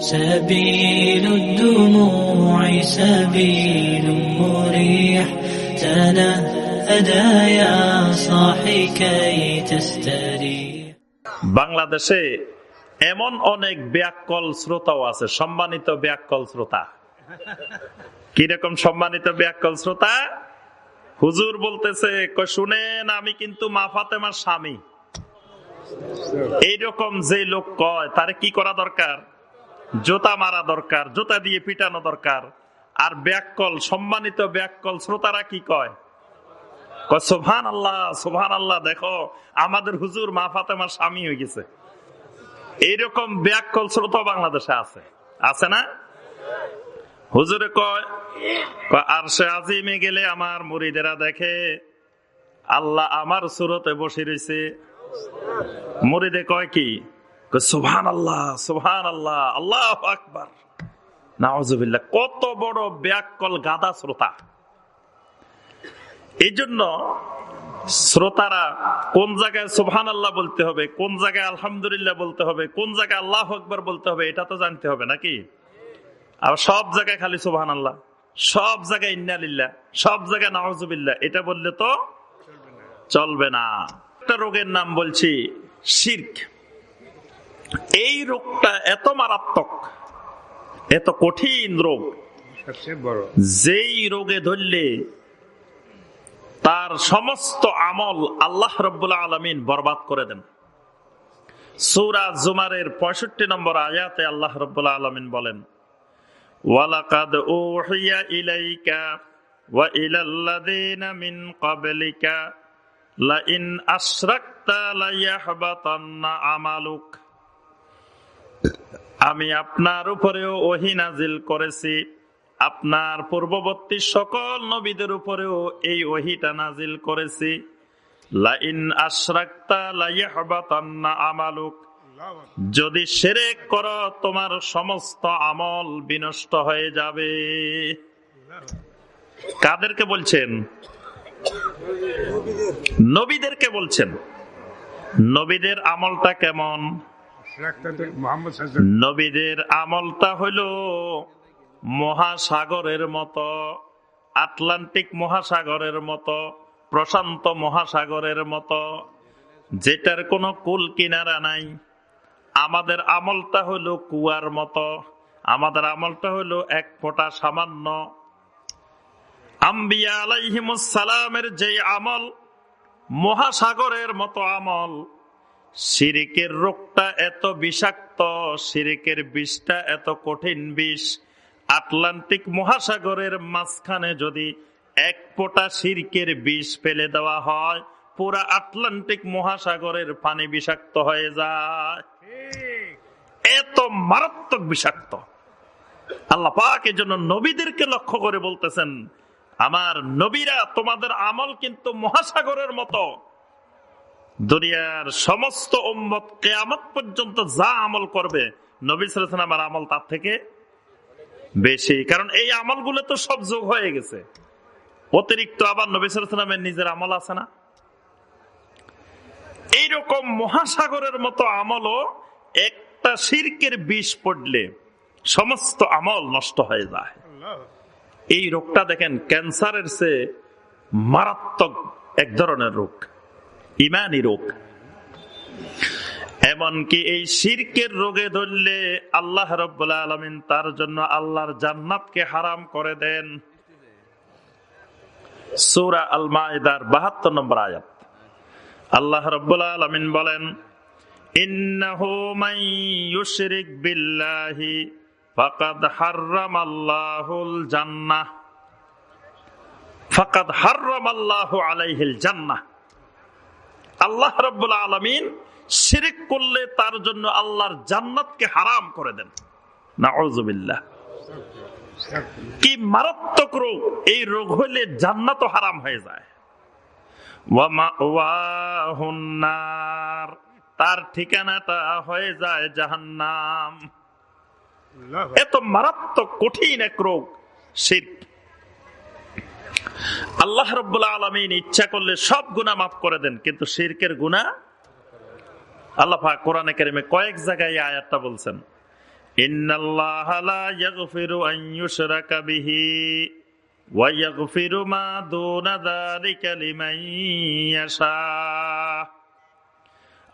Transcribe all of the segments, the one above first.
سبيل الدموع سبيل مريح تنهدى يا صاحي كي تستريح বাংলাদেশে এমন অনেক ব্যাকল শ্রোতাও আছে সম্মানিত ব্যাকল শ্রোতা কিরকম সম্মানিত ব্যাকল শ্রোতা হুজুর বলতেছে "কই শুনেন আমি কিন্তু মা ফাতেমার স্বামী এইরকম যে লোক কয় তারে কি করা দরকার জোতা মারা দরকার, জোতা দিয়ে পিটানো দরকার। আর ব্যাককল, সম্মানিত ব্যাককল, শ্রোতারা কি কয়? সোভান আল্লাহ সোভান আল্লাহ দেখো, আমাদের হুজুর মা ফাতেমার স্বামী হয়ে গেছে। এইরকম ব্যাকল শ্রোতা বাংলাদেশে আছে। আছে না? হুজুরে কয় আর সে আজিমে গেলে আমার মুরিদেরা দেখে, আল্লাহ আমার সুরতে বসে রয়েছে। মুরিদে কয় কি? সুহান আল্লাহ সুহান আল্লাহ আল্লাহ আকবার। নাওজুবিল্লাহ কত বড় ব্যাকল গাদা শ্রোতা। এই জন্য শ্রোতারা কোন জায়গায় সুবহান আল্লাহ বলতে হবে, কোন জায়গায় আলহামদুলিল্লাহ বলতে হবে, কোন জায়গায় আল্লাহ আকবর বলতে হবে, এটা তো জানতে হবে নাকি? আর সব জায়গায় খালি সুবহান আল্লাহ সব জায়গায় ইন্নালিল্লাহ, সব জায়গায় নওয়াজুবিল্লাহ এটা বললে তো চলবে না। একটা রোগের নাম বলছি শির্ক। এই রোগটা এত মারাত্মক এত কঠিন রোগ যেই রোগে ধরলে তার সমস্ত আমল আল্লাহ রব্বুল্লাহ আলমিন বরবাদ করে দেন। সৌরা জুমারের পঁয়ষট্টি নম্বর আয়াতে আল্লাহ রব্বুল্লাহ আলমিন বলেন ওয়ালাকাদ উহিয়া ইলাইকা মিন আমি আপনার উপরেও ওহি নাজিল করেছি। আপনার পূর্ববর্তী সকল নবীদের উপরেও এই ওহিটা নাজিল করেছি। লাইন আশরাকতা লাইয়াহবাতান্না আমালুক। যদি সেরেক করো, তোমার সমস্ত আমল বিনষ্ট হয়ে যাবে। কাদেরকে বলছেন? নবীদেরকে বলছেন। নবীদের আমলটা কেমন? নবীদের আমলটা হইল মহাসাগরের মতো, আটলান্টিক মহাসাগরের মতো, প্রশান্ত মহাসাগরের মতো, যেটার কোনো কুল কিনারা নাই। আমাদের আমলটা হলো কুয়ার মতো, আমাদের আমলটা হলো এক ফোঁটা সামান্য। আম্বিয়া আলাইহিমুসালামের যে আমল, মহাসাগরের মতো আমল সিরিকের রোগটা এত বিষাক্ত, সিরিকের বিষটা এত কঠিন বিষ, আটলান্টিক মহাসাগরের মাঝখানে যদি এক পোটা সিরকের বিষ ফেলে দেওয়া হয়, পুরা আটলান্টিক মহাসাগরের পানি বিষাক্ত হয়ে যায়। এত মারাত্মক বিষাক্ত। আল্লাহ পাক জন্য নবীদেরকে লক্ষ্য করে বলতেছেন, আমার নবীরা তোমাদের আমল কিন্তু মহাসাগরের মতো। দুনিয়ার সমস্ত উম্মত কেয়ামত পর্যন্ত যা আমল করবে, নবী সালাম আমার আমল তার থেকে বেশি। কারণ এই আমলগুলো তো সব যোগ হয়ে গেছে। অতিরিক্ত আবার নবী সালামের নিজের আমল আছে না? এইরকম মহাসাগরের মতো আমলও একটা সিরকের বিষ পড়লে সমস্ত আমল নষ্ট হয়ে যায়। এই রোগটা দেখেন, ক্যান্সারের চেয়ে মারাত্মক এক ধরনের রোগ। ইমানি রোগ এমনকি এই শিরকের রোগে ধরলে আল্লাহ রব্বুল্লাহ আলমিন তার জন্য আল্লাহর জান্নাতকে হারাম করে দেন। সৌরা আল মায়দার বাহাত্তর নম্বর আয়াত। আল্লাহ আলমিন বলেন, ইন্নাহু জান্নাহ আলাইহিল জান্নাহ। আল্লাহ রব্বুল আলমিন শিরিক করলে তার জন্য আল্লাহর জান্নাতকে হারাম করে দেন। নাউজুবিল্লাহ কি মারাত্মক রোগ এই রোগ হইলে জান্নাত হারাম হয়ে যায়। তার ঠিকানাটা হয়ে যায় জাহান্নাম। এত মারাত্মক কঠিন এক রোগ শির্ক। আল্লাহ রব্বুল্লাহ আলমিন ইচ্ছা করলে সব গুণা মাফ করে দেন, কিন্তু শিরকের গুণা আল্লাহ কোরআনে কেরিমে কয়েক জায়গায় এই আয়াতটা বলছেন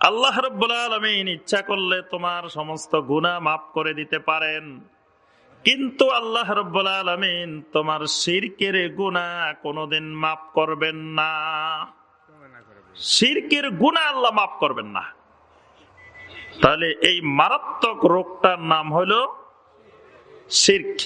আল্লাহ আলমিন ইচ্ছা করলে তোমার সমস্ত গুনাহ মাফ করে দিতে পারেন। কিন্তু আল্লাহ রব্বুল আলমিন তোমার সিরকের গুণা কোনোদিন মাফ করবেন না। সিরকের গুণা আল্লাহ মাফ করবেন না। তাহলে এই মারাত্মক রোগটার নাম হলো শির্ক।